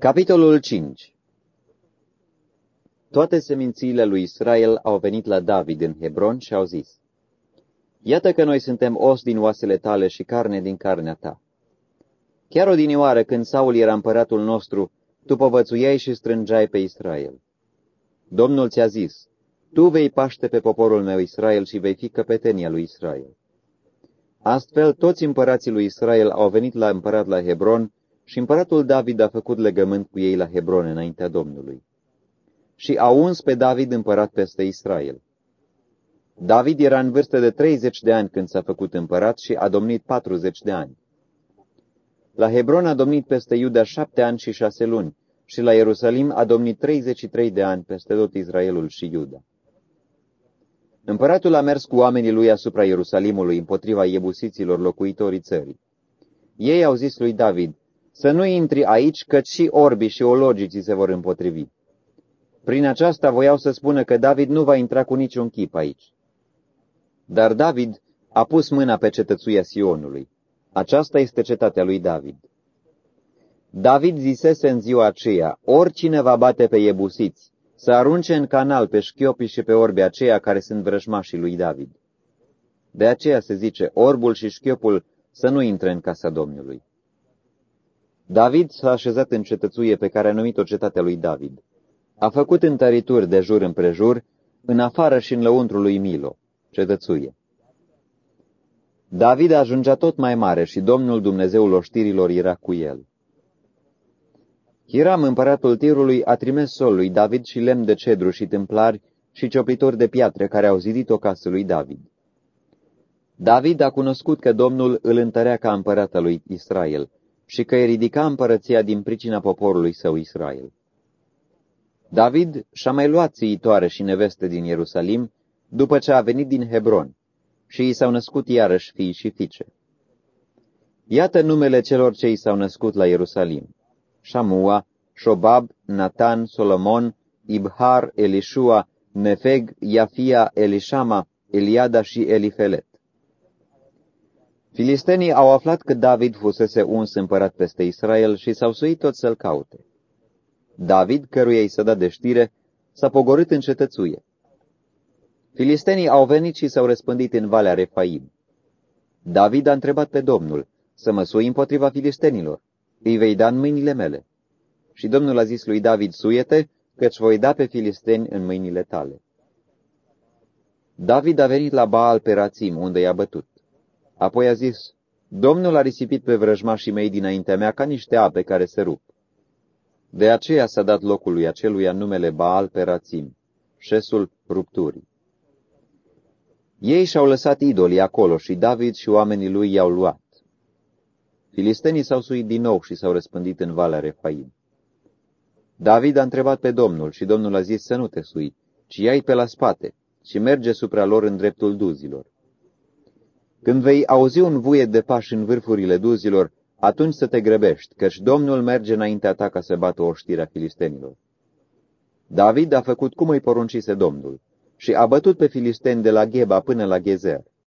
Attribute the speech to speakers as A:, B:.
A: Capitolul 5 Toate semințiile lui Israel au venit la David în Hebron și au zis, Iată că noi suntem os din oasele tale și carne din carnea ta. Chiar odinioară, când Saul era împăratul nostru, tu povățuiai și strângeai pe Israel. Domnul ți-a zis, tu vei paște pe poporul meu Israel și vei fi căpetenia lui Israel. Astfel, toți împărații lui Israel au venit la împărat la Hebron și împăratul David a făcut legământ cu ei la Hebron înaintea Domnului. Și a uns pe David împărat peste Israel. David era în vârstă de 30 de ani când s-a făcut împărat și a domnit 40 de ani. La Hebron a domnit peste Iuda șapte ani și șase luni și la Ierusalim a domnit 33 de ani peste tot Israelul și Iuda. Împăratul a mers cu oamenii lui asupra Ierusalimului împotriva iebusiților locuitorii țării. Ei au zis lui David, să nu intri aici, căci și orbii și ologicii se vor împotrivi. Prin aceasta voiau să spună că David nu va intra cu niciun chip aici. Dar David a pus mâna pe cetățuia Sionului. Aceasta este cetatea lui David. David zisese în ziua aceea, oricine va bate pe iebusiți, să arunce în canal pe șchiopii și pe orbii aceia care sunt vrăjmașii lui David. De aceea se zice, orbul și șchiopul să nu intre în casa Domnului. David s-a așezat în cetățuie pe care a numit-o cetatea lui David. A făcut întărituri de jur împrejur, în afară și în lăuntru lui Milo, cetățuie. David ajungea tot mai mare și Domnul Dumnezeul oștirilor era cu el. Hiram, împăratul Tirului, a trimis sol lui David și lemn de cedru și tâmplari și cioplitori de piatră care au zidit o casă lui David. David a cunoscut că Domnul îl întărea ca împărata lui Israel și că îi ridica împărăția din pricina poporului său Israel. David și-a mai luat țiitoare și neveste din Ierusalim după ce a venit din Hebron și i s-au născut iarăși fii și fiice. Iată numele celor ce i s-au născut la Ierusalim. Shamua, Shobab, Natan, Solomon, Ibhar, Elishua, Nefeg, Iafia, Elishama, Eliada și Elifelet. Filistenii au aflat că David fusese uns împărat peste Israel și s-au suit tot să-l caute. David, căruia i s-a dat de știre, s-a pogorât în cetățuie. Filistenii au venit și s-au răspândit în Valea Refaim. David a întrebat pe Domnul, să mă sui împotriva filistenilor, îi vei da în mâinile mele. Și Domnul a zis lui David, suiete, căci voi da pe filisteni în mâinile tale. David a venit la Baal pe Rațim, unde i-a bătut. Apoi a zis, Domnul a risipit pe vrăjmașii mei dinaintea mea ca niște ape care se rup. De aceea s-a dat locului aceluia numele Baal Perațim, șesul rupturii. Ei și-au lăsat idolii acolo și David și oamenii lui i-au luat. Filistenii s-au suit din nou și s-au răspândit în Valea Refaim. David a întrebat pe Domnul și Domnul a zis să nu te sui, ci ia pe la spate și merge supra lor în dreptul duzilor. Când vei auzi un vuiet de pași în vârfurile duzilor, atunci să te grăbești, căci Domnul merge înaintea ta ca să bată oștirea filistenilor. David a făcut cum îi poruncise Domnul și a bătut pe filisteni de la Gheba până la Gezer.